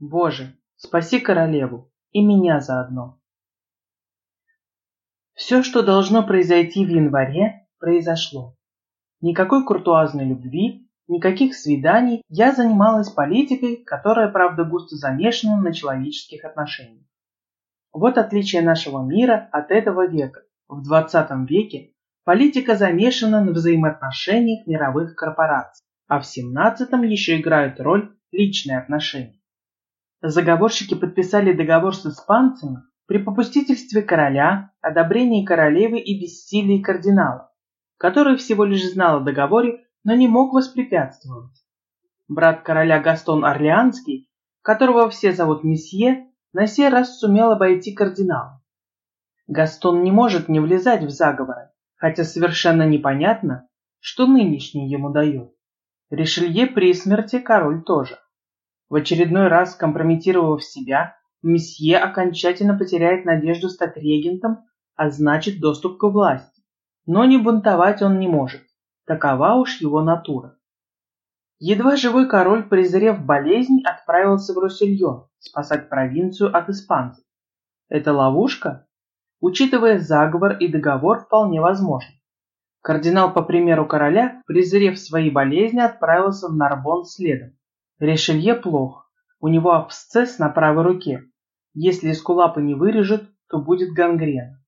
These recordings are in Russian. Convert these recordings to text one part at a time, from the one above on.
Боже, спаси королеву и меня заодно. Все, что должно произойти в январе, произошло. Никакой куртуазной любви, никаких свиданий, я занималась политикой, которая, правда, густо замешана на человеческих отношениях. Вот отличие нашего мира от этого века. В 20 веке политика замешана на взаимоотношениях мировых корпораций, а в 17 еще играют роль личные отношения. Заговорщики подписали договор с испанцами при попустительстве короля, одобрении королевы и бессилии кардинала, который всего лишь знал о договоре, но не мог воспрепятствовать. Брат короля Гастон Орлеанский, которого все зовут месье, на сей раз сумел обойти кардинала. Гастон не может не влезать в заговоры, хотя совершенно непонятно, что нынешний ему дает. Ришелье при смерти король тоже. В очередной раз компрометировав себя, месье окончательно потеряет надежду стать регентом, а значит доступ к власти. Но не бунтовать он не может. Такова уж его натура. Едва живой король, презрев болезнь, отправился в Руссельон спасать провинцию от испанцев. Это ловушка? Учитывая заговор и договор, вполне возможно. Кардинал, по примеру короля, презрев свои болезни, отправился в Нарбон следом. Ришелье плохо. У него абсцесс на правой руке. Если эскулапы не вырежут, то будет гангрена.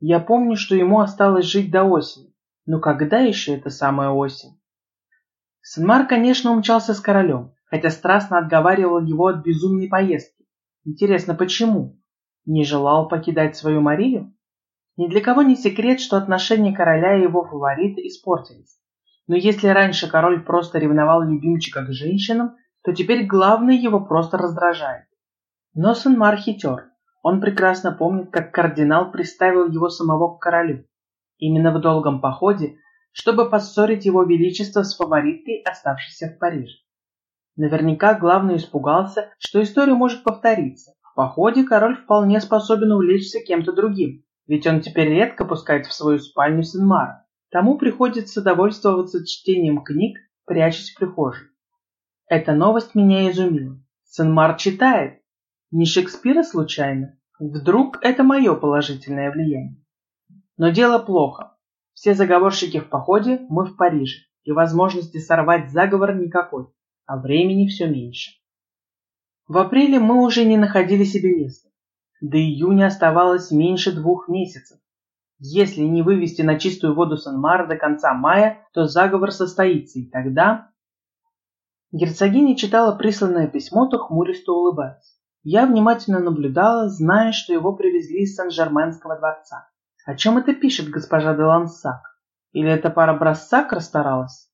Я помню, что ему осталось жить до осени. Но когда еще эта самая осень? Сенмар, конечно, умчался с королем, хотя страстно отговаривал его от безумной поездки. Интересно, почему? Не желал покидать свою Марию? Ни для кого не секрет, что отношения короля и его фаворита испортились. Но если раньше король просто ревновал любимчика к женщинам, то теперь главный его просто раздражает. Но Сенмар хитер. Он прекрасно помнит, как кардинал приставил его самого к королю. Именно в долгом походе чтобы поссорить его величество с фавориткой, оставшейся в Париже. Наверняка главный испугался, что история может повториться. В походе король вполне способен увлечься кем-то другим, ведь он теперь редко пускает в свою спальню Сенмара. Тому приходится довольствоваться чтением книг, прячась в прихожей. Эта новость меня изумила. Сенмар читает. Не Шекспира случайно? Вдруг это мое положительное влияние? Но дело плохо. Все заговорщики в походе, мы в Париже, и возможности сорвать заговор никакой, а времени все меньше. В апреле мы уже не находили себе места. До июня оставалось меньше двух месяцев. Если не вывести на чистую воду Сан-Мар до конца мая, то заговор состоится, и тогда... Герцогиня читала присланное письмо, то хмуристо улыбаясь. Я внимательно наблюдала, зная, что его привезли из Сан-Жерменского дворца. О чем это пишет госпожа де Лансак? Или эта пара Брассак расстаралась?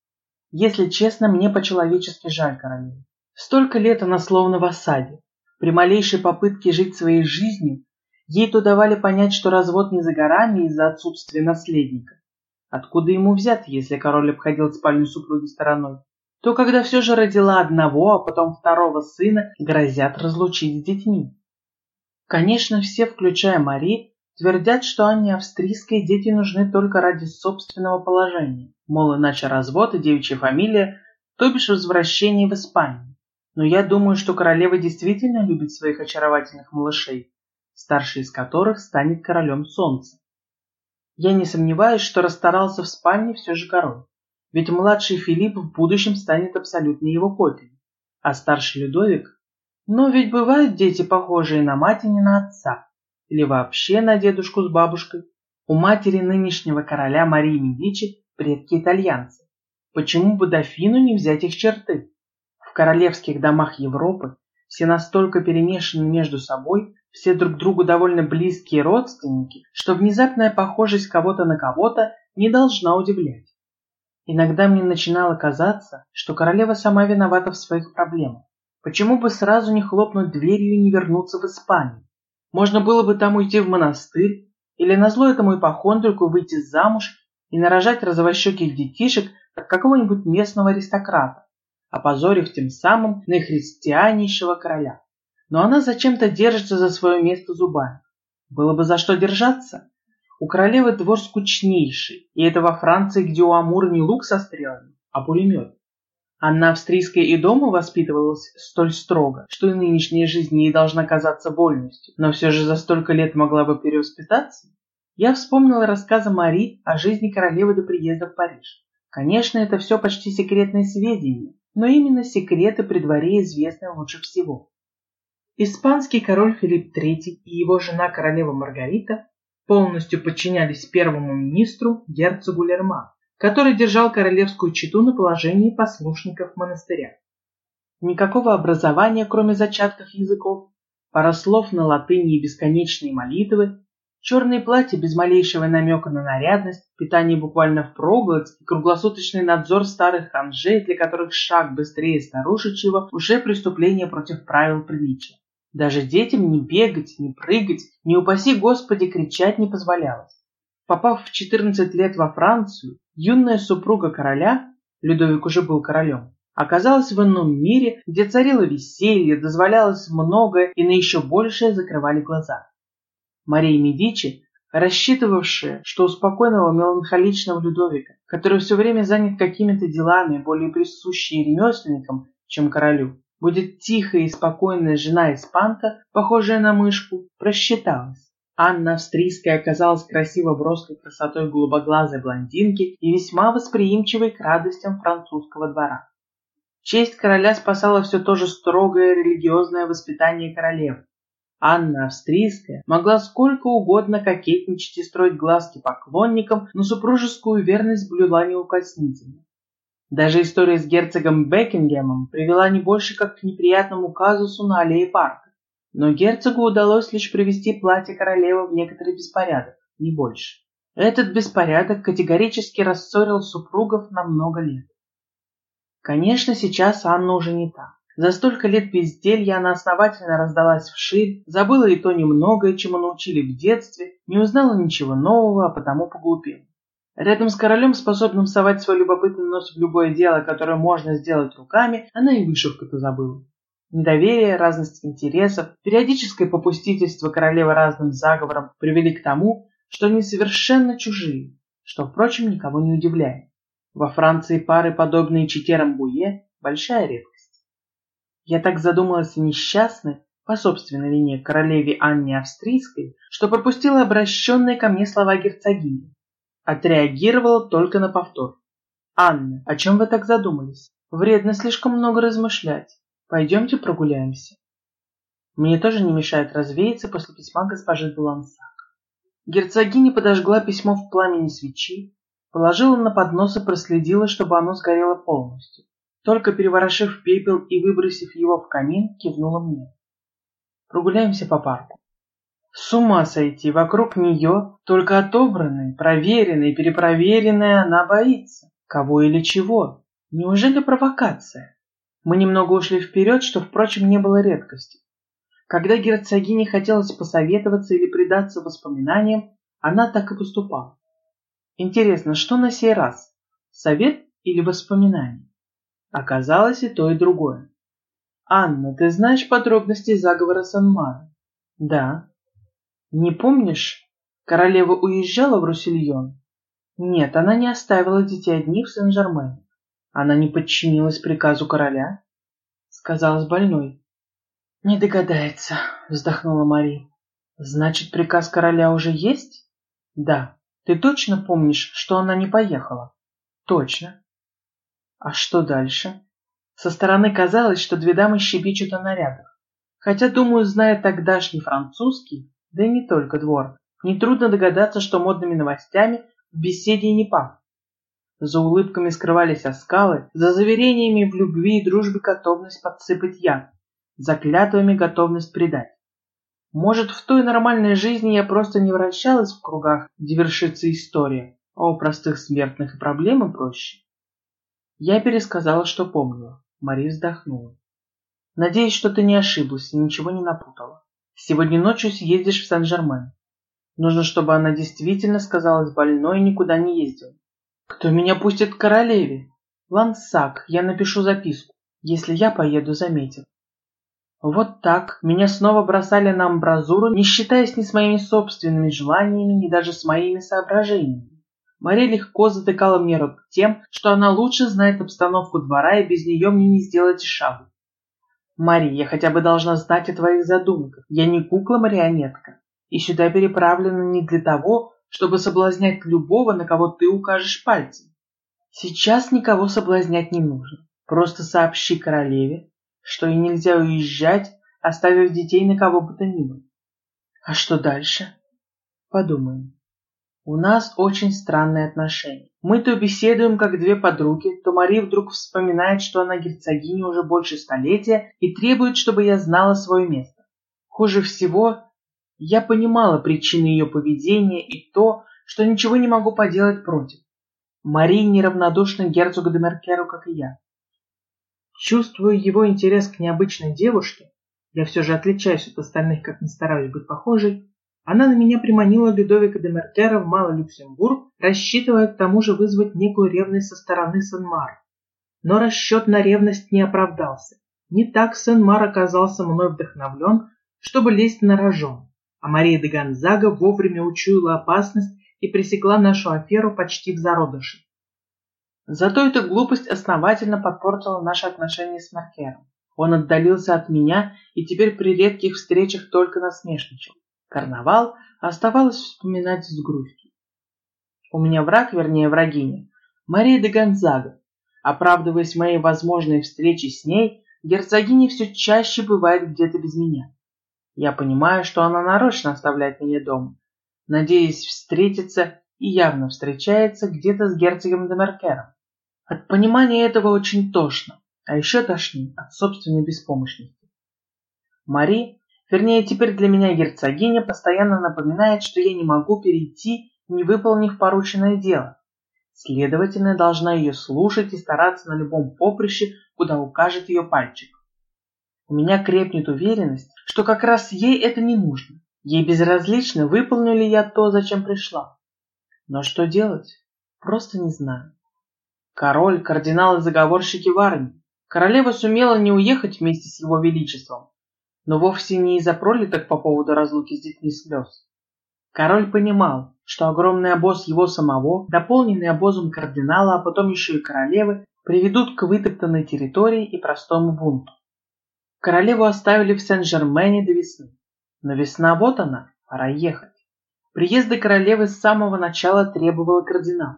Если честно, мне по-человечески жаль королеву. Столько лет она словно в осаде. При малейшей попытке жить своей жизнью ей то давали понять, что развод не за горами из-за отсутствия наследника. Откуда ему взять, если король обходил спальню супруги стороной? То когда все же родила одного, а потом второго сына, грозят разлучить с детьми. Конечно, все, включая Мари, Твердят, что Анне Австрийской дети нужны только ради собственного положения. Мол, иначе развод и девичья фамилия, то бишь возвращение в Испанию. Но я думаю, что королева действительно любит своих очаровательных малышей, старший из которых станет королем солнца. Я не сомневаюсь, что расстарался в спальне все же король. Ведь младший Филипп в будущем станет абсолютно его копией. А старший Людовик... Но ведь бывают дети, похожие на мать и не на отца или вообще на дедушку с бабушкой. У матери нынешнего короля Марии Медичи предки итальянцы. Почему бы дофину не взять их черты? В королевских домах Европы все настолько перемешаны между собой, все друг другу довольно близкие родственники, что внезапная похожесть кого-то на кого-то не должна удивлять. Иногда мне начинало казаться, что королева сама виновата в своих проблемах. Почему бы сразу не хлопнуть дверью и не вернуться в Испанию? Можно было бы там уйти в монастырь, или назло этому ипохондрику выйти замуж и нарожать розовощеких детишек от какого-нибудь местного аристократа, опозорив тем самым наихристианнейшего короля. Но она зачем-то держится за свое место зубами. Было бы за что держаться. У королевы двор скучнейший, и это во Франции, где у Амура не лук со стрелами, а пулемет. Анна Австрийская и дома воспитывалась столь строго, что и нынешняя жизнь ей должна казаться вольностью, но все же за столько лет могла бы перевоспитаться. Я вспомнила рассказы Мари о жизни королевы до приезда в Париж. Конечно, это все почти секретные сведения, но именно секреты при дворе известны лучше всего. Испанский король Филипп III и его жена королева Маргарита полностью подчинялись первому министру герцогу Лерма, который держал королевскую чету на положении послушников монастыря. Никакого образования, кроме зачатков языков, пара слов на латыни и бесконечные молитвы, черные платья без малейшего намека на нарядность, питание буквально впроголодь и круглосуточный надзор старых ханжей, для которых шаг быстрее старушечьего уже преступление против правил приличия. Даже детям не бегать, не прыгать, не упаси Господи кричать не позволялось. Попав в 14 лет во Францию, юная супруга короля, Людовик уже был королем, оказалась в ином мире, где царило веселье, дозволялось многое и на еще большее закрывали глаза. Мария Медичи, рассчитывавшая, что у спокойного меланхоличного Людовика, который все время занят какими-то делами, более присущие ремесленникам, чем королю, будет тихая и спокойная жена-испанка, похожая на мышку, просчиталась. Анна Австрийская оказалась красиво броской красотой голубоглазой блондинки и весьма восприимчивой к радостям французского двора. Честь короля спасала все то же строгое религиозное воспитание королевы. Анна Австрийская могла сколько угодно кокетничать и строить глазки поклонникам, но супружескую верность блюла неукоснительно. Даже история с герцогом Бекингемом привела не больше как к неприятному казусу на аллее парка. Но герцогу удалось лишь привести платье королевы в некоторый беспорядок, не больше. Этот беспорядок категорически рассорил супругов на много лет. Конечно, сейчас Анна уже не та. За столько лет безделья она основательно раздалась вширь, забыла и то немногое, чему научили в детстве, не узнала ничего нового, а потому поглупела. Рядом с королем, способным совать свой любопытный нос в любое дело, которое можно сделать руками, она и вышивку-то забыла. Недоверие, разность интересов, периодическое попустительство королевы разным заговорам привели к тому, что они совершенно чужие, что, впрочем, никого не удивляет. Во Франции пары, подобные чите Рамбуе, большая редкость. Я так задумалась о несчастной, по собственной вине, королеве Анне Австрийской, что пропустила обращенные ко мне слова герцогини. Отреагировала только на повтор. «Анна, о чем вы так задумались? Вредно слишком много размышлять. Пойдемте прогуляемся». Мне тоже не мешает развеяться после письма госпожи Дулансак. Герцогиня подожгла письмо в пламени свечи, положила на поднос и проследила, чтобы оно сгорело полностью. Только переворошив пепел и выбросив его в камин, кивнула мне. Прогуляемся по парку. С ума сойти, вокруг нее только отобранной, проверенной, перепроверенной она боится. Кого или чего? Неужели провокация? Мы немного ушли вперед, что, впрочем, не было редкостью. Когда герцогине хотелось посоветоваться или предаться воспоминаниям, она так и поступала. Интересно, что на сей раз? Совет или воспоминание? Оказалось и то, и другое. «Анна, ты знаешь подробности заговора Санмара?» «Да». Не помнишь, королева уезжала в Руссельон? Нет, она не оставила детей одних в Сен-Жермене. Она не подчинилась приказу короля? Сказалась больной. Не догадается, вздохнула Мари. Значит, приказ короля уже есть? Да. Ты точно помнишь, что она не поехала? Точно. А что дальше? Со стороны казалось, что две дамы щебечут о нарядах. Хотя, думаю, зная тогдашний французский, да и не только двор. Нетрудно догадаться, что модными новостями в беседе не пах. За улыбками скрывались оскалы, за заверениями в любви и дружбе готовность подсыпать яд, за клятвами готовность предать. Может, в той нормальной жизни я просто не вращалась в кругах, где вершится история, а у простых смертных и проблемы проще. Я пересказала, что помнила. Мари вздохнула. Надеюсь, что ты не ошиблась и ничего не напутала. Сегодня ночью съездишь в Сан-Жермен. Нужно, чтобы она действительно сказалась больной и никуда не ездила. Кто меня пустит к королеве? Лансак, я напишу записку. Если я поеду, заметил. Вот так меня снова бросали на амбразуру, не считаясь ни с моими собственными желаниями, ни даже с моими соображениями. Мария легко затыкала мне рот тем, что она лучше знает обстановку двора, и без нее мне не сделать шагу. Мария, я хотя бы должна знать о твоих задумках. Я не кукла-марионетка. И сюда переправлена не для того, чтобы соблазнять любого, на кого ты укажешь пальцем. Сейчас никого соблазнять не нужно. Просто сообщи королеве, что ей нельзя уезжать, оставив детей на кого бы то ни было. А что дальше? Подумаем. У нас очень странные отношения. Мы то беседуем, как две подруги, то Мари вдруг вспоминает, что она герцогиня уже больше столетия и требует, чтобы я знала свое место. Хуже всего, я понимала причины ее поведения и то, что ничего не могу поделать против. Мари неравнодушна герцогу де Меркеру, как и я. Чувствую его интерес к необычной девушке, я все же отличаюсь от остальных, как ни стараюсь быть похожей, она на меня приманила Людовика де Мертера в Малый Люксембург, рассчитывая к тому же вызвать некую ревность со стороны Сен-Мар. Но расчет на ревность не оправдался. Не так Сен-Мар оказался мной вдохновлен, чтобы лезть на рожон, а Мария де Гонзага вовремя учуяла опасность и пресекла нашу аферу почти в зародыше. Зато эта глупость основательно подпортила наши отношения с Маркером. Он отдалился от меня и теперь при редких встречах только насмешничал. Карнавал оставалось вспоминать с грустью. У меня враг, вернее врагиня, Мария де Гонзага. Оправдываясь моей возможной встречи с ней, герцогиня все чаще бывает где-то без меня. Я понимаю, что она нарочно оставляет меня дома, надеясь встретиться и явно встречается где-то с герцогом де Меркером. От понимания этого очень тошно, а еще тошнит от собственной беспомощности. Мари Вернее, теперь для меня герцогиня постоянно напоминает, что я не могу перейти, не выполнив порученное дело. Следовательно, должна ее слушать и стараться на любом поприще, куда укажет ее пальчик. У меня крепнет уверенность, что как раз ей это не нужно. Ей безразлично, выполню ли я то, зачем пришла. Но что делать? Просто не знаю. Король, кардинал и заговорщики в армии. Королева сумела не уехать вместе с его величеством, но вовсе не из-за пролиток по поводу разлуки с детьми слез. Король понимал, что огромный обоз его самого, дополненный обозом кардинала, а потом еще и королевы, приведут к вытоптанной территории и простому бунту. Королеву оставили в Сен-Жермене до весны. Но весна вот она, пора ехать. Приезда королевы с самого начала требовала кардинал.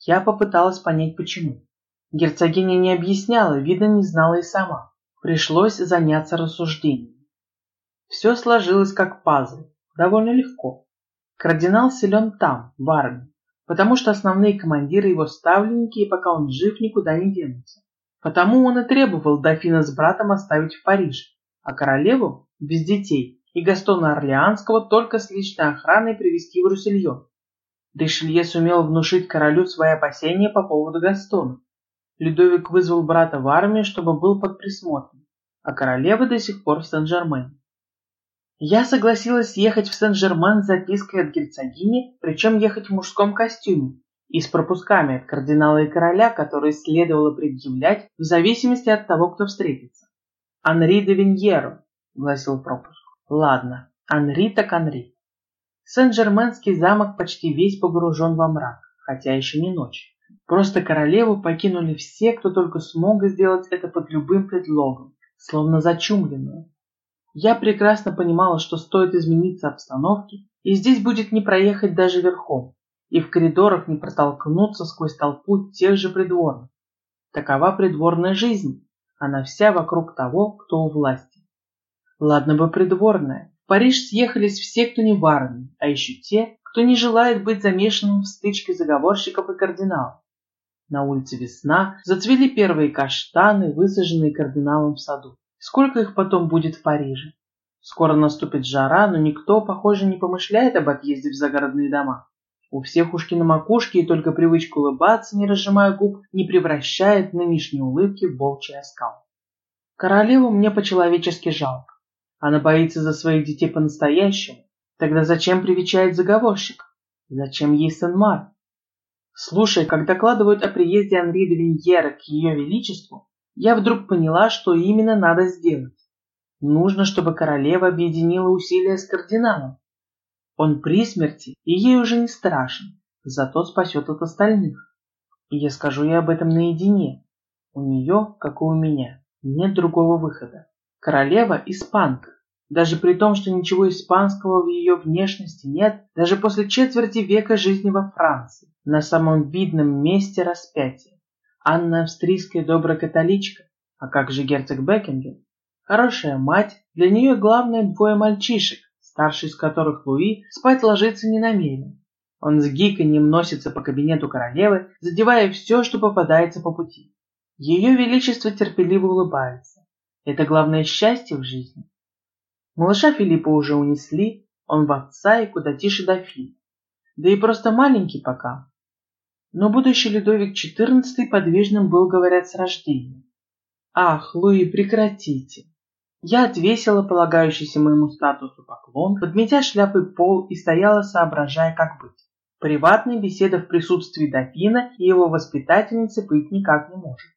Я попыталась понять, почему. Герцогиня не объясняла, видно, не знала и сама. Пришлось заняться рассуждением. Все сложилось как пазл, довольно легко. Кардинал силен там, в армии, потому что основные командиры его ставленники, и пока он жив, никуда не денутся. Потому он и требовал дофина с братом оставить в Париже, а королеву, без детей, и Гастона Орлеанского только с личной охраной привести в Руссельон. Ришелье сумел внушить королю свои опасения по поводу Гастона. Людовик вызвал брата в армию, чтобы был под присмотром, а королева до сих пор в Сен-Жермен. Я согласилась ехать в Сен-Жермен с запиской от герцогини, причем ехать в мужском костюме, и с пропусками от кардинала и короля, которые следовало предъявлять в зависимости от того, кто встретится. «Анри де Виньеро», — гласил пропуск. «Ладно, Анри так Анри». Сен-Жерменский замок почти весь погружен во мрак, хотя еще не ночь. Просто королеву покинули все, кто только смог сделать это под любым предлогом, словно зачумленную. Я прекрасно понимала, что стоит измениться обстановке, и здесь будет не проехать даже верхом, и в коридорах не протолкнуться сквозь толпу тех же придворных. Такова придворная жизнь, она вся вокруг того, кто у власти. Ладно бы придворная. В Париж съехались все, кто не в армии, а еще те, кто не желает быть замешанным в стычке заговорщиков и кардиналов. На улице весна, зацвели первые каштаны, высаженные кардиналом в саду. Сколько их потом будет в Париже? Скоро наступит жара, но никто, похоже, не помышляет об отъезде в загородные дома. У всех ушки на макушке, и только привычка улыбаться, не разжимая губ, не превращает нынешние улыбки в волчий оскал. Королеву мне по-человечески жалко. Она боится за своих детей по-настоящему. Тогда зачем привечает заговорщик? Зачем ей Сен-Мар? Слушая, как докладывают о приезде Анри де Виньера к ее величеству, я вдруг поняла, что именно надо сделать. Нужно, чтобы королева объединила усилия с кардиналом. Он при смерти, и ей уже не страшен. зато спасет от остальных. И я скажу ей об этом наедине. У нее, как и у меня, нет другого выхода. Королева – испанка. Даже при том, что ничего испанского в ее внешности нет, даже после четверти века жизни во Франции, на самом видном месте распятия. Анна австрийская добрая католичка, а как же герцог Бекинген? Хорошая мать, для нее главное двое мальчишек, старший из которых Луи спать ложиться не намерен. Он с гиканьем носится по кабинету королевы, задевая все, что попадается по пути. Ее величество терпеливо улыбается. Это главное счастье в жизни. Малыша Филиппа уже унесли, он в отца и куда тише дофин. Да и просто маленький пока. Но будущий Людовик XIV подвижным был, говорят, с рождения. Ах, Луи, прекратите. Я отвесила полагающийся моему статусу поклон, подметя шляпой пол и стояла, соображая, как быть. Приватной беседы в присутствии дофина и его воспитательницы быть никак не может.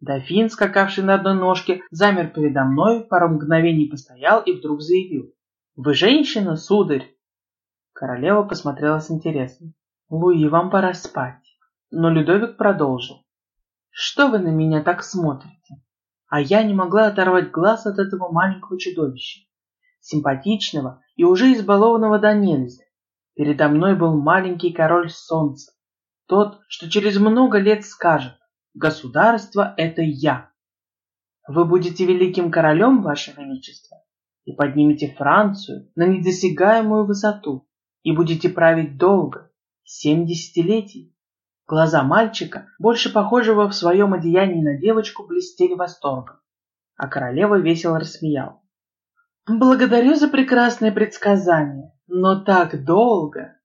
Дофин, скакавший на одной ножке, замер передо мной, пару мгновений постоял и вдруг заявил. «Вы женщина, сударь?» Королева посмотрела с интересом. «Луи, вам пора спать». Но Людовик продолжил. «Что вы на меня так смотрите?» А я не могла оторвать глаз от этого маленького чудовища. Симпатичного и уже избалованного до нельзя. Передо мной был маленький король солнца. Тот, что через много лет скажет Государство – это я. Вы будете великим королем, Ваше Величество, и поднимете Францию на недосягаемую высоту, и будете править долго, семь десятилетий. Глаза мальчика, больше похожего в своем одеянии на девочку, блестели восторгом, а королева весело рассмеялась. «Благодарю за прекрасное предсказание, но так долго!»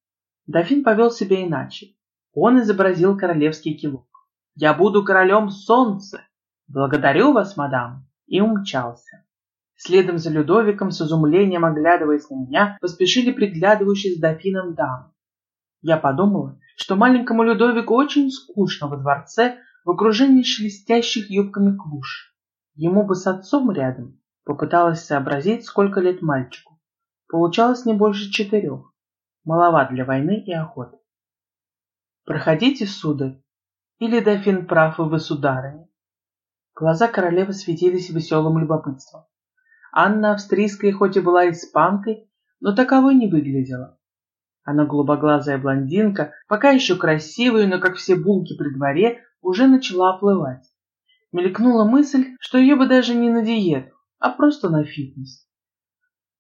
Дофин повел себя иначе. Он изобразил королевский кивок. Я буду королем солнца. Благодарю вас, мадам. И умчался. Следом за Людовиком, с изумлением оглядываясь на меня, поспешили приглядывающие с дофином дамы. Я подумала, что маленькому Людовику очень скучно во дворце в окружении шелестящих юбками клуш. Ему бы с отцом рядом. Попыталась сообразить, сколько лет мальчику. Получалось не больше четырех. Маловат для войны и охоты. «Проходите, сударь», или дофин прав, и вы, сударыня? Глаза королевы светились веселым любопытством. Анна Австрийская хоть и была испанкой, но таковой не выглядела. Она голубоглазая блондинка, пока еще красивая, но, как все булки при дворе, уже начала оплывать. Мелькнула мысль, что ее бы даже не на диету, а просто на фитнес.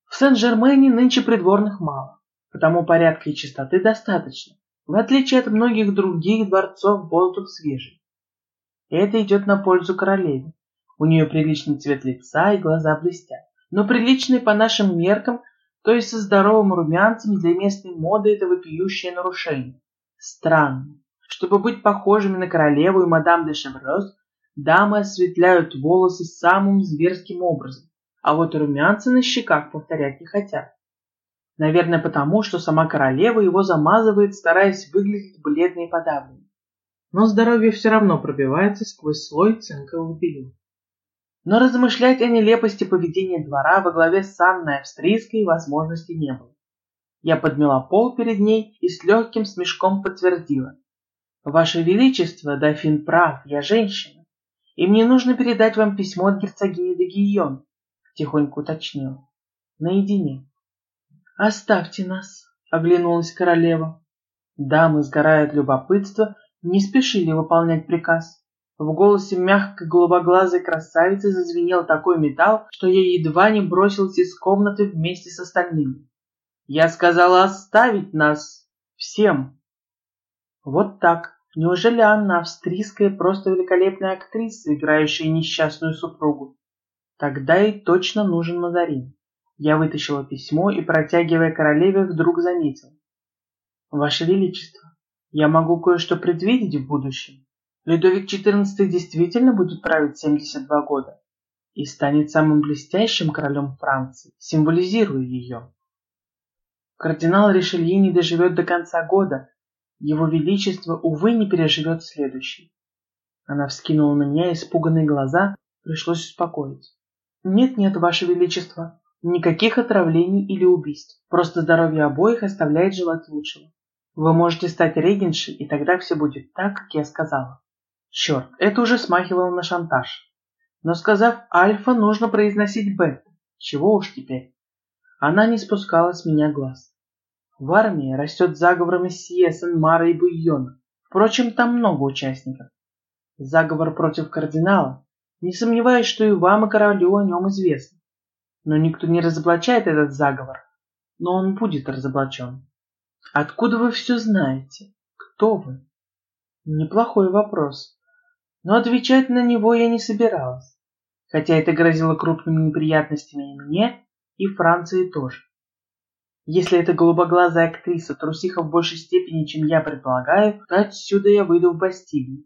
В Сен-Жермене нынче придворных мало, потому порядка и чистоты достаточно в отличие от многих других дворцов, воздух свежий. Это идет на пользу королеве. У нее приличный цвет лица и глаза блестят. Но приличный по нашим меркам, то есть со здоровым румянцем для местной моды это вопиющее нарушение. Странно. Чтобы быть похожими на королеву и мадам де Шеврёз, дамы осветляют волосы самым зверским образом, а вот румянцы на щеках повторять не хотят. Наверное, потому, что сама королева его замазывает, стараясь выглядеть бледной и подавленной. Но здоровье все равно пробивается сквозь слой цинковых белил. Но размышлять о нелепости поведения двора во главе с Анной Австрийской возможности не было. Я подмела пол перед ней и с легким смешком подтвердила. «Ваше Величество, дофин прав, я женщина, и мне нужно передать вам письмо от герцогини де Гийон», — тихонько уточнила. «Наедине». «Оставьте нас», — оглянулась королева. Дамы, сгорая от любопытства, не спешили выполнять приказ. В голосе мягкой голубоглазой красавицы зазвенел такой металл, что я едва не бросилась из комнаты вместе с остальными. Я сказала оставить нас всем. Вот так. Неужели Анна Австрийская просто великолепная актриса, играющая несчастную супругу? Тогда ей точно нужен Мазарин. Я вытащила письмо и, протягивая королеве, вдруг заметил. Ваше Величество, я могу кое-что предвидеть в будущем. Людовик XIV действительно будет править 72 года и станет самым блестящим королем Франции, символизируя ее. Кардинал Ришелье не доживет до конца года, его Величество, увы, не переживет следующий. Она вскинула на меня испуганные глаза, пришлось успокоить. «Нет-нет, Ваше Величество, Никаких отравлений или убийств. Просто здоровье обоих оставляет желать лучшего. Вы можете стать регеншей, и тогда все будет так, как я сказала. Черт, это уже смахивало на шантаж. Но сказав альфа, нужно произносить бета. Чего уж теперь. Она не спускала с меня глаз. В армии растет заговор месье Сен-Мара и Буйона. Впрочем, там много участников. Заговор против кардинала. Не сомневаюсь, что и вам, и королю о нем известно. Но никто не разоблачает этот заговор. Но он будет разоблачен. Откуда вы все знаете? Кто вы? Неплохой вопрос. Но отвечать на него я не собиралась. Хотя это грозило крупными неприятностями и мне, и Франции тоже. Если эта голубоглазая актриса трусиха в большей степени, чем я предполагаю, то отсюда я выйду в Бастилию.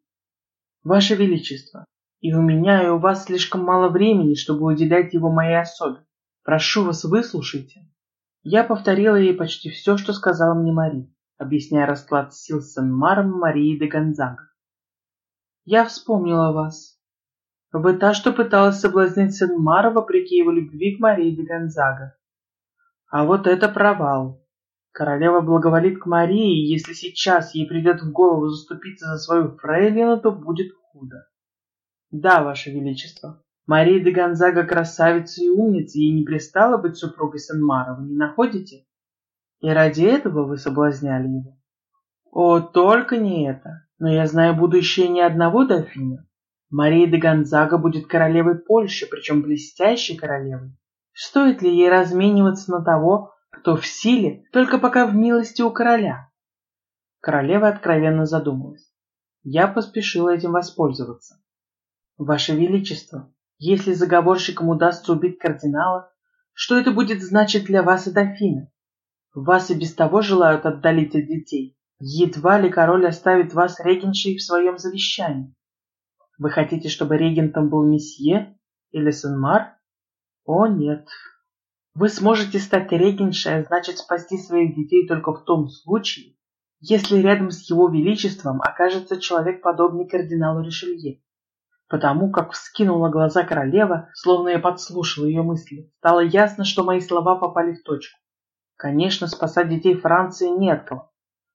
Ваше Величество, и у меня, и у вас слишком мало времени, чтобы уделять его моей особе. Прошу вас, выслушайте. Я повторила ей почти все, что сказала мне Мари, объясняя расклад сил Сен-Маром Марии де Гонзага. Я вспомнила вас. Вы та, что пыталась соблазнить Сен-Мара вопреки его любви к Марии де Гонзага. А вот это провал. Королева благоволит к Марии, и если сейчас ей придет в голову заступиться за свою фрейлину, то будет худо. Да, Ваше Величество, Мария де Гонзага красавица и умница, ей не пристало быть супругой Сен-Мара, вы не находите? И ради этого вы соблазняли его? О, только не это. Но я знаю будущее ни одного дофина. Мария де Гонзага будет королевой Польши, причем блестящей королевой. Стоит ли ей размениваться на того, кто в силе, только пока в милости у короля? Королева откровенно задумалась. Я поспешила этим воспользоваться. Ваше Величество, если заговорщикам удастся убить кардинала, что это будет значить для вас и дофина? Вас и без того желают отдалить от детей. Едва ли король оставит вас регеншей в своем завещании. Вы хотите, чтобы регентом был месье или Сен-Мар? О, нет. Вы сможете стать регеншей, а значит спасти своих детей только в том случае, если рядом с его величеством окажется человек, подобный кардиналу Ришелье потому как вскинула глаза королева, словно я подслушала ее мысли. Стало ясно, что мои слова попали в точку. Конечно, спасать детей Франции не от кого.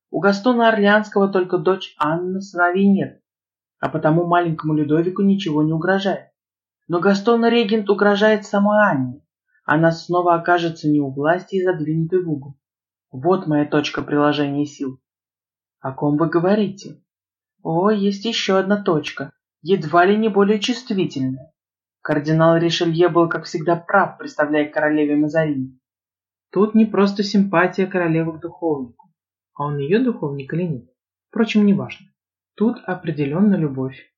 У Гастона Орлеанского только дочь Анна, сыновей нет, а потому маленькому Людовику ничего не угрожает. Но Гастон Регент угрожает самой Анне. Она снова окажется не у власти и задвинутой в угол. Вот моя точка приложения сил. О ком вы говорите? О, есть еще одна точка, едва ли не более чувствительная. Кардинал Ришелье был, как всегда, прав, представляя королеве Мазарини. Тут не просто симпатия королевы к духовнику, а он ее духовник или нет. Впрочем, неважно. Тут определенно любовь.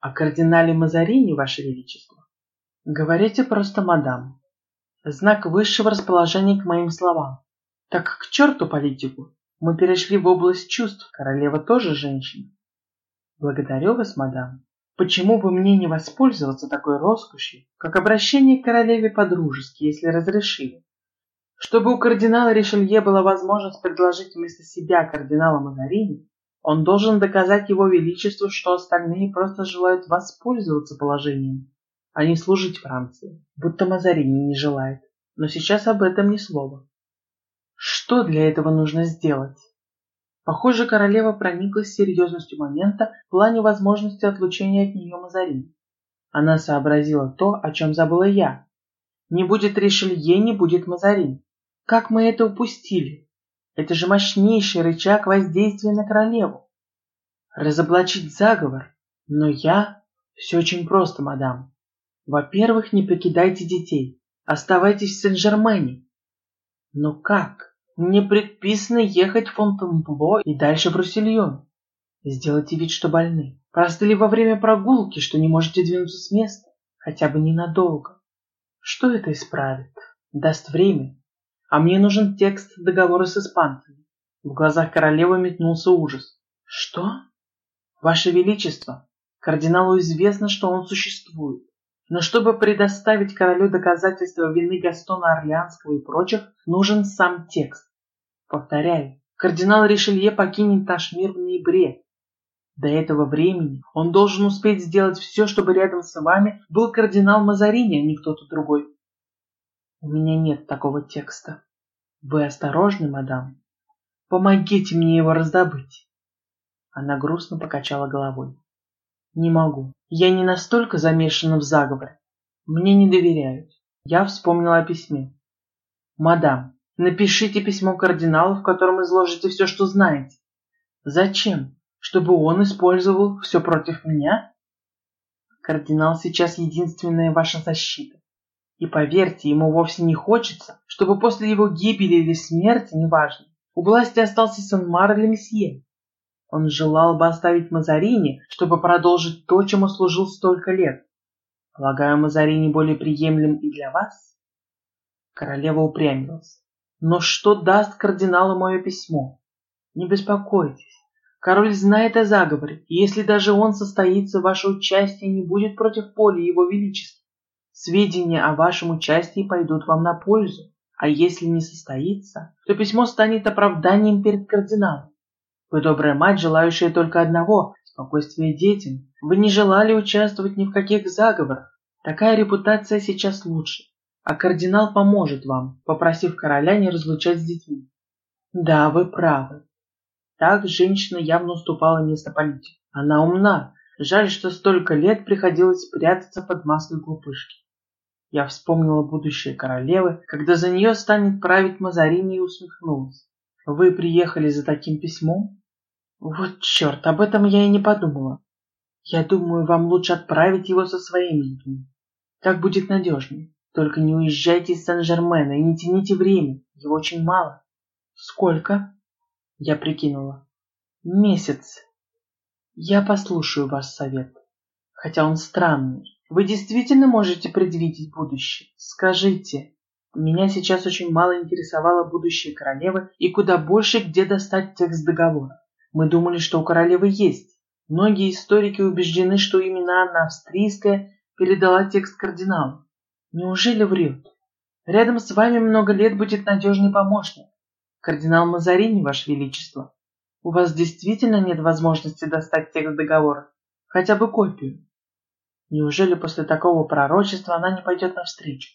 О кардинале Мазарини, Ваше Величество, говорите просто мадам. Знак высшего расположения к моим словам. Так к черту политику. Мы перешли в область чувств. Королева тоже женщина. Благодарю вас, мадам. Почему бы мне не воспользоваться такой роскошью, как обращение к королеве по-дружески, если разрешили? Чтобы у кардинала Ришелье была возможность предложить вместо себя кардинала Мазарини, он должен доказать его величеству, что остальные просто желают воспользоваться положением, а не служить Франции, будто Мазарини не желает. Но сейчас об этом ни слова. Что для этого нужно сделать? Похоже, королева прониклась серьезностью момента в плане возможности отлучения от нее Мазарини. Она сообразила то, о чем забыла я. Не будет Ришелье, не будет Мазарин. Как мы это упустили? Это же мощнейший рычаг воздействия на королеву. Разоблачить заговор. Но я... Все очень просто, мадам. Во-первых, не покидайте детей. Оставайтесь в Сен-Жермене. Но как? Мне предписано ехать в Фонтенбло и дальше в Руссельон. Сделайте вид, что больны. Простыли во время прогулки, что не можете двинуться с места, хотя бы ненадолго. Что это исправит? Даст время. А мне нужен текст договора с испанцами. В глазах королевы метнулся ужас. Что? Ваше Величество, кардиналу известно, что он существует. Но чтобы предоставить королю доказательства вины Гастона Орлеанского и прочих, нужен сам текст. Повторяю, кардинал Ришелье покинет наш мир в ноябре. До этого времени он должен успеть сделать все, чтобы рядом с вами был кардинал Мазарини, а не кто-то другой. У меня нет такого текста. Вы осторожны, мадам. Помогите мне его раздобыть. Она грустно покачала головой. Не могу. Я не настолько замешана в заговоре. Мне не доверяют. Я вспомнила о письме. Мадам, напишите письмо кардиналу, в котором изложите все, что знаете. Зачем? Чтобы он использовал все против меня? Кардинал сейчас единственная ваша защита. И поверьте, ему вовсе не хочется, чтобы после его гибели или смерти, неважно, у власти остался Сан-Мар или Месье. Он желал бы оставить Мазарини, чтобы продолжить то, чему служил столько лет. Полагаю, Мазарини более приемлем и для вас? Королева упрямилась. Но что даст кардиналу мое письмо? Не беспокойтесь. Король знает о заговоре, и если даже он состоится, ваше участие не будет против поля его величества. Сведения о вашем участии пойдут вам на пользу, а если не состоится, то письмо станет оправданием перед кардиналом. Вы добрая мать, желающая только одного – спокойствия детям. Вы не желали участвовать ни в каких заговорах. Такая репутация сейчас лучше. А кардинал поможет вам, попросив короля не разлучать с детьми. Да, вы правы. Так женщина явно уступала место политике. Она умна. Жаль, что столько лет приходилось прятаться под маской глупышки. Я вспомнила будущее королевы, когда за нее станет править Мазарини и усмехнулась. Вы приехали за таким письмом? Вот черт, об этом я и не подумала. Я думаю, вам лучше отправить его со своими людьми. Так будет надежнее. Только не уезжайте из Сен-Жермена и не тяните время. Его очень мало. Сколько? Я прикинула. Месяц. Я послушаю ваш совет. Хотя он странный. Вы действительно можете предвидеть будущее? Скажите. Меня сейчас очень мало интересовало будущее королевы и куда больше, где достать текст договора. Мы думали, что у королевы есть. Многие историки убеждены, что именно она, австрийская, передала текст кардиналу. Неужели врет? Рядом с вами много лет будет надежный помощник. Кардинал Мазарини, Ваше Величество. У вас действительно нет возможности достать текст договора? Хотя бы копию. Неужели после такого пророчества она не пойдет навстречу?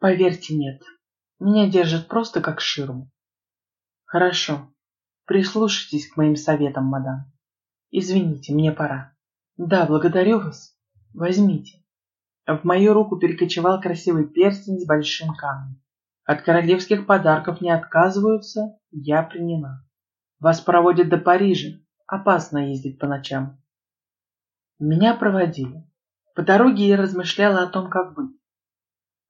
Поверьте, нет. Меня держат просто как ширму. Хорошо. Прислушайтесь к моим советам, мадам. Извините, мне пора. Да, благодарю вас. Возьмите. В мою руку перекочевал красивый перстень с большим камнем. От королевских подарков не отказываются, я приняла. Вас проводят до Парижа. Опасно ездить по ночам. Меня проводили. По дороге я размышляла о том, как быть.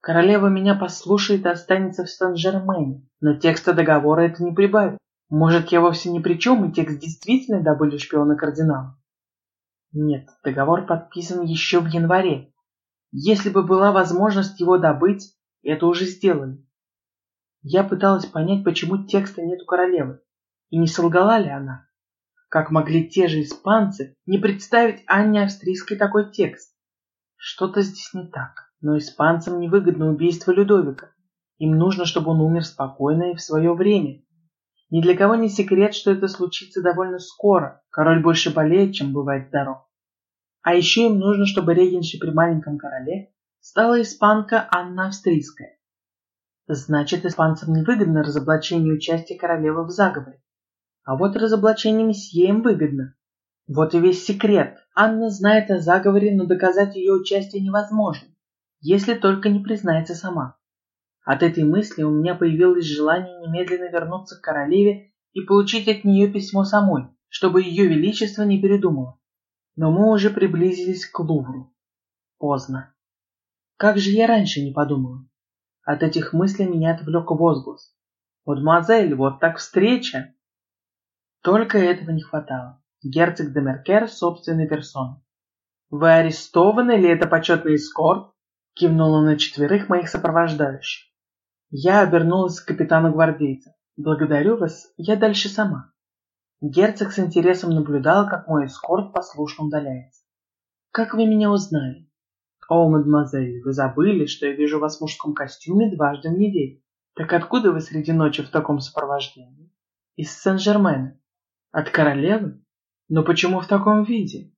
Королева меня послушает и останется в Сен-Жермене, но текста договора это не прибавит. Может, я вовсе ни при чем, и текст действительно добыли шпиона кардинала? Нет, договор подписан еще в январе. Если бы была возможность его добыть, это уже сделали. Я пыталась понять, почему текста нет у королевы, и не солгала ли она. Как могли те же испанцы не представить Анне Австрийской такой текст? Что-то здесь не так. Но испанцам невыгодно убийство Людовика. Им нужно, чтобы он умер спокойно и в свое время. Ни для кого не секрет, что это случится довольно скоро. Король больше болеет, чем бывает здоров. А еще им нужно, чтобы регеншей при маленьком короле стала испанка Анна Австрийская. Значит, испанцам невыгодно разоблачение участия королевы в заговоре. А вот разоблачение месье им выгодно. Вот и весь секрет. Анна знает о заговоре, но доказать ее участие невозможно, если только не признается сама. От этой мысли у меня появилось желание немедленно вернуться к королеве и получить от нее письмо самой, чтобы ее величество не передумало. Но мы уже приблизились к Лувру. Поздно. Как же я раньше не подумала? От этих мыслей меня отвлек возглас. «Мадемуазель, вот так встреча!» Только этого не хватало. Герцог де Меркер собственной персоной. «Вы арестованы или это почетный эскорт?» Кивнула на четверых моих сопровождающих. Я обернулась к капитану гвардейца. «Благодарю вас, я дальше сама». Герцог с интересом наблюдал, как мой эскорт послушно удаляется. «Как вы меня узнали?» «О, мадемуазель, вы забыли, что я вижу вас в мужском костюме дважды в неделю. Так откуда вы среди ночи в таком сопровождении?» «Из Сен-Жермена». От королевы? Но почему в таком виде?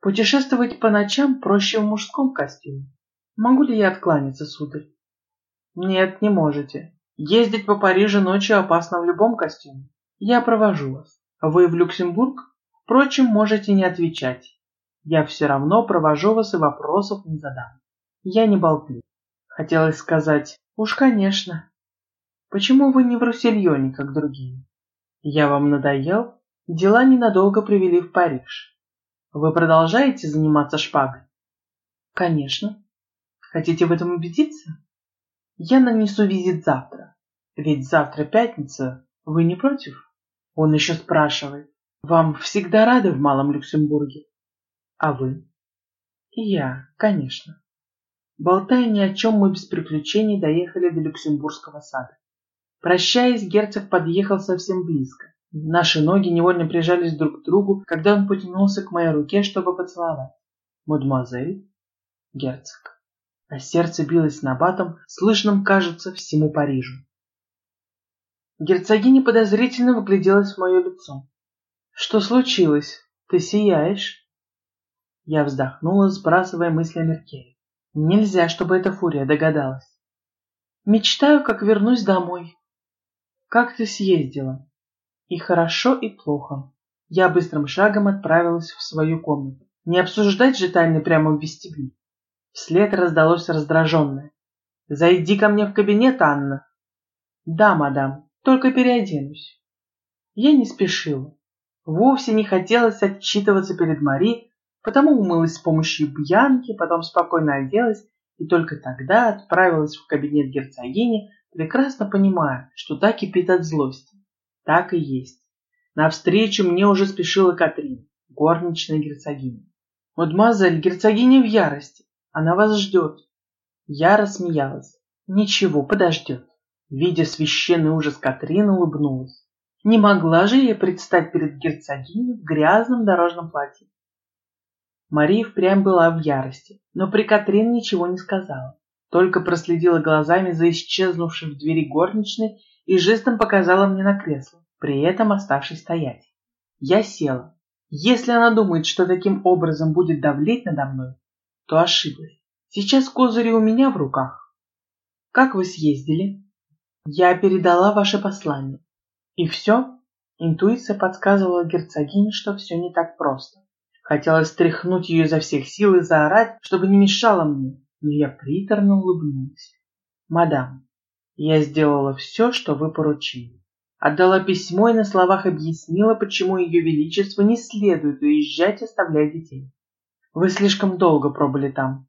Путешествовать по ночам проще в мужском костюме. Могу ли я откланяться, сударь? Нет, не можете. Ездить по Парижу ночью опасно в любом костюме. Я провожу вас. Вы в Люксембург? Впрочем, можете не отвечать. Я все равно провожу вас и вопросов не задам. Я не болтлив. Хотелось сказать, уж конечно. Почему вы не в Руссельоне, как другие? Я вам надоел? Дела ненадолго привели в Париж. Вы продолжаете заниматься шпагой? Конечно. Хотите в этом убедиться? Я нанесу визит завтра. Ведь завтра пятница. Вы не против? Он еще спрашивает. Вам всегда рады в Малом Люксембурге? А вы? И я, конечно. Болтая ни о чем, мы без приключений доехали до Люксембургского сада. Прощаясь, герцог подъехал совсем близко. Наши ноги невольно прижались друг к другу, когда он потянулся к моей руке, чтобы поцеловать. «Мадемуазель?» «Герцог». А сердце билось набатом, слышным, кажется, всему Парижу. Герцогиня подозрительно выгляделась в мое лицо. «Что случилось? Ты сияешь?» Я вздохнула, сбрасывая мысли о Меркеле. Нельзя, чтобы эта фурия догадалась. Мечтаю, как вернусь домой. Как ты съездила? И хорошо, и плохо. Я быстрым шагом отправилась в свою комнату. Не обсуждать же тайны прямо в вестибюль. Вслед раздалось раздраженное. «Зайди ко мне в кабинет, Анна». «Да, мадам, только переоденусь». Я не спешила. Вовсе не хотелось отчитываться перед Мари потому умылась с помощью бьянки, потом спокойно оделась и только тогда отправилась в кабинет герцогини, прекрасно понимая, что та кипит от злости. Так и есть. Навстречу мне уже спешила Катрин, горничная герцогиня. «Мадемуазель, герцогиня в ярости. Она вас ждет». Я рассмеялась. «Ничего, подождет». Видя священный ужас Катрин, улыбнулась. Не могла же я предстать перед герцогиней в грязном дорожном платье. Мария впрямь была в ярости, но при Катрин ничего не сказала, только проследила глазами за исчезнувшей в двери горничной и жестом показала мне на кресло, при этом оставшись стоять. Я села. Если она думает, что таким образом будет давлеть надо мной, то ошиблась. Сейчас козыри у меня в руках. Как вы съездили? Я передала ваше послание. И все? Интуиция подсказывала герцогине, что все не так просто. Хотелось стряхнуть ее изо всех сил и заорать, чтобы не мешала мне, но я приторно улыбнулась. «Мадам, я сделала все, что вы поручили. Отдала письмо и на словах объяснила, почему ее величество не следует уезжать, оставляя детей. Вы слишком долго пробыли там.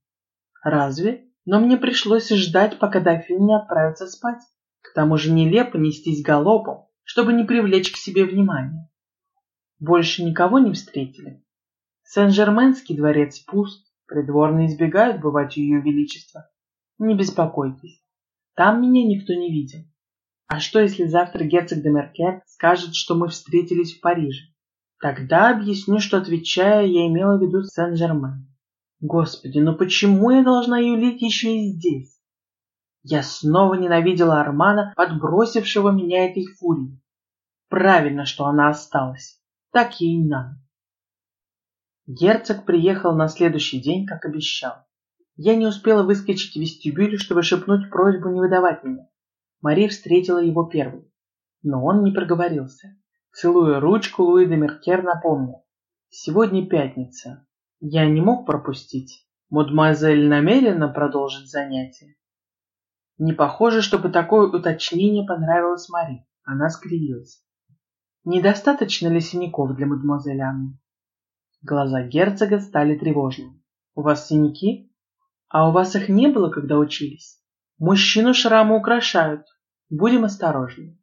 Разве? Но мне пришлось ждать, пока дофин не отправится спать. К тому же нелепо нестись галопом, чтобы не привлечь к себе внимания. Больше никого не встретили. Сен-Жерменский дворец пуст, придворные избегают бывать у ее величества. Не беспокойтесь, там меня никто не видел. А что, если завтра герцог де Меркер скажет, что мы встретились в Париже? Тогда объясню, что, отвечая, я имела в виду Сен-Жермен. Господи, ну почему я должна юлить еще и здесь? Я снова ненавидела Армана, подбросившего меня этой фурией. Правильно, что она осталась. Так ей и надо. Герцог приехал на следующий день, как обещал. Я не успела выскочить в вестибюль, чтобы шепнуть просьбу не выдавать меня. Мари встретила его первой. Но он не проговорился. Целуя ручку, Луи де Меркер напомнил. «Сегодня пятница. Я не мог пропустить. Мадемуазель намерена продолжить занятие?» Не похоже, чтобы такое уточнение понравилось Мари. Она скривилась. «Недостаточно ли синяков для мадемуазель Анны?» Глаза герцога стали тревожными. «У вас синяки? А у вас их не было, когда учились? Мужчину шрамы украшают. Будем осторожны».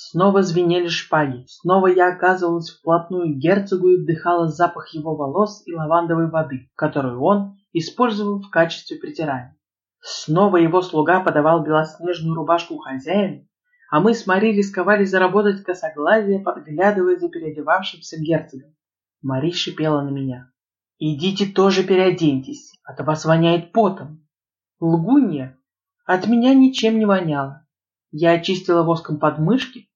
Снова звенели шпаги, снова я оказывалась вплотную к герцогу и вдыхала запах его волос и лавандовой воды, которую он использовал в качестве притирания. Снова его слуга подавал белоснежную рубашку хозяину, а мы с Мари рисковали заработать косоглазие, подглядывая за переодевавшимся герцогом. Мари шипела на меня. «Идите тоже переоденьтесь, от вас воняет потом». Лгунья от меня ничем не воняло. Я очистила воском подмышки,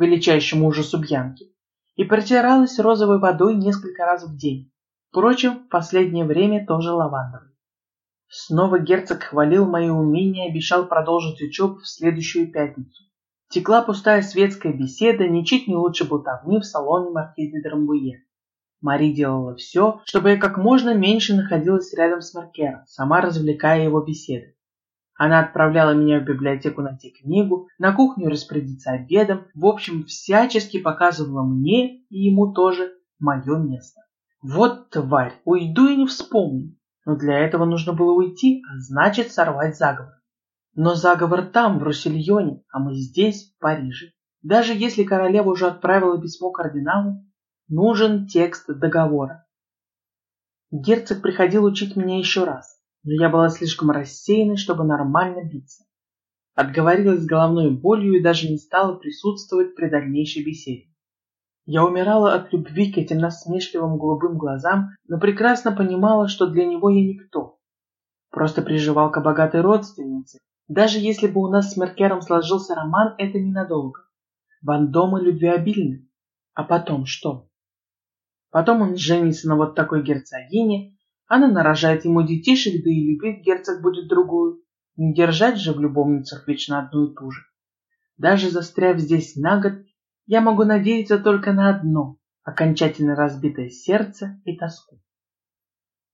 величайшему ужасу Бьянки, и протиралась розовой водой несколько раз в день. Впрочем, в последнее время тоже лавандовой. Снова герцог хвалил мои умения и обещал продолжить учебу в следующую пятницу. Текла пустая светская беседа, ничуть не лучше болтовни в салоне маркизе Драмбуе. Мари делала все, чтобы я как можно меньше находилась рядом с Маркером, сама развлекая его беседой. Она отправляла меня в библиотеку найти книгу, на кухню распорядиться обедом, в общем, всячески показывала мне и ему тоже мое место. Вот тварь, уйду и не вспомню. Но для этого нужно было уйти, а значит сорвать заговор. Но заговор там, в Руссельоне, а мы здесь, в Париже. Даже если королева уже отправила письмо кардиналу, нужен текст договора. Герцог приходил учить меня еще раз но я была слишком рассеянной, чтобы нормально биться. Отговорилась головной болью и даже не стала присутствовать при дальнейшей беседе. Я умирала от любви к этим насмешливым голубым глазам, но прекрасно понимала, что для него я никто. Просто приживалка богатой родственницы. Даже если бы у нас с Меркером сложился роман, это ненадолго. Вандомы любвеобильны. А потом что? Потом он женится на вот такой герцогине, она нарожает ему детишек, да и любит герцог будет другую. Не держать же в любовницах вечно одну и ту же. Даже застряв здесь на год, я могу надеяться только на одно — окончательно разбитое сердце и тоску.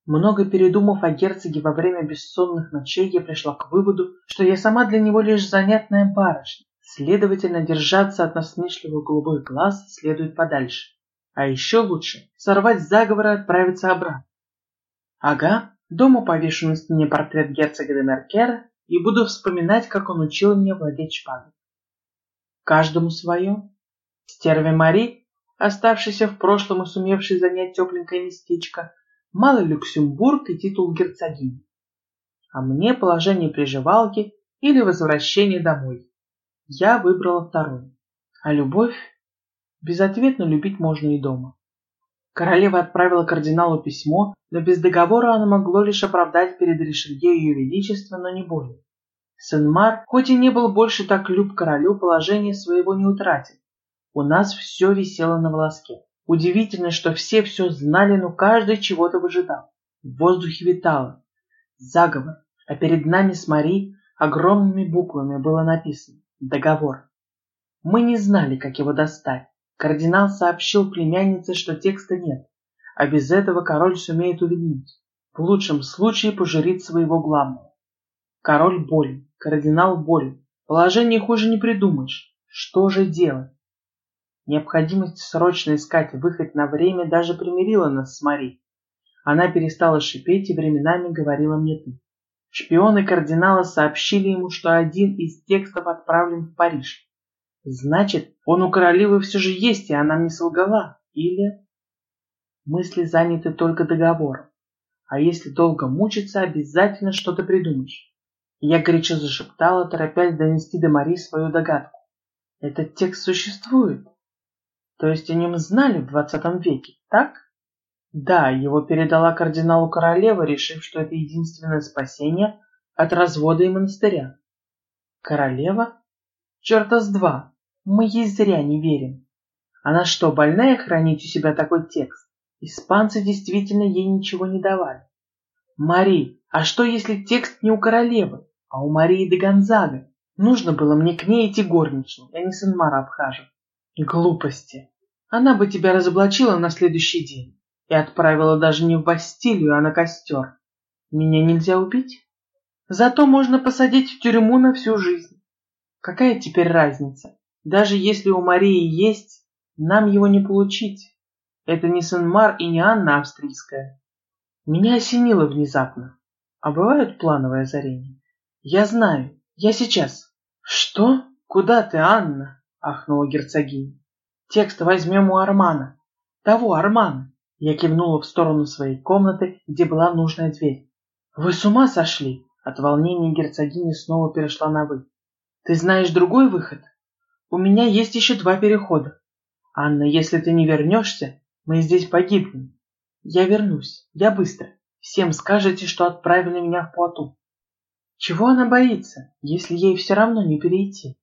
Много передумав о герцоге во время бессонных ночей, я пришла к выводу, что я сама для него лишь занятная барышня. Следовательно, держаться от насмешливых голубых глаз следует подальше. А еще лучше сорвать заговор и отправиться обратно. Ага, дома повешу на стене портрет герцога де Меркера и буду вспоминать, как он учил меня владеть шпагой. Каждому свое. Стерве Мари, оставшийся в прошлом и сумевший занять тепленькое местечко, малый Люксембург и титул герцогини. А мне положение приживалки или возвращение домой. Я выбрала второе. А любовь? Безответно любить можно и дома. Королева отправила кардиналу письмо, но без договора оно могло лишь оправдать перед Ришелье ее величество, но не более. Сен-Мар, хоть и не был больше так люб королю, положение своего не утратил. У нас все висело на волоске. Удивительно, что все все знали, но каждый чего-то выжидал. В воздухе витало. Заговор. А перед нами с Мари огромными буквами было написано «Договор». Мы не знали, как его достать. Кардинал сообщил племяннице, что текста нет, а без этого король сумеет увильнуть. В лучшем случае пожурит своего главного. Король болен, кардинал болен. Положение хуже не придумаешь. Что же делать? Необходимость срочно искать выход на время даже примирила нас с Мари. Она перестала шипеть и временами говорила мне ты. Шпионы кардинала сообщили ему, что один из текстов отправлен в Париж. Значит, он у королевы все же есть, и она мне солгала. Или... Мысли заняты только договором. А если долго мучиться, обязательно что-то придумаешь. Я горячо зашептала, торопясь донести до Мари свою догадку. Этот текст существует. То есть о нем знали в двадцатом веке, так? Да, его передала кардиналу королева, решив, что это единственное спасение от развода и монастыря. Королева? Черта с два! Мы ей зря не верим. Она что, больная хранить у себя такой текст? Испанцы действительно ей ничего не давали. Мари, а что если текст не у королевы, а у Марии де Гонзага? Нужно было мне к ней идти горничной, а не Сен-Мара обхаживать. Глупости. Она бы тебя разоблачила на следующий день и отправила даже не в Бастилию, а на костер. Меня нельзя убить? Зато можно посадить в тюрьму на всю жизнь. Какая теперь разница? Даже если у Марии есть, нам его не получить. Это не Сен-Мар и не Анна Австрийская. Меня осенило внезапно. А бывают плановые озарения? Я знаю. Я сейчас. Что? Куда ты, Анна? Ахнула герцогиня. Текст возьмем у Армана. Того Армана. Я кивнула в сторону своей комнаты, где была нужная дверь. Вы с ума сошли? От волнения герцогиня снова перешла на «вы». Ты знаешь другой выход? У меня есть еще два перехода. Анна, если ты не вернешься, мы здесь погибнем. Я вернусь. Я быстро. Всем скажете, что отправили меня в Пуату. Чего она боится, если ей все равно не перейти?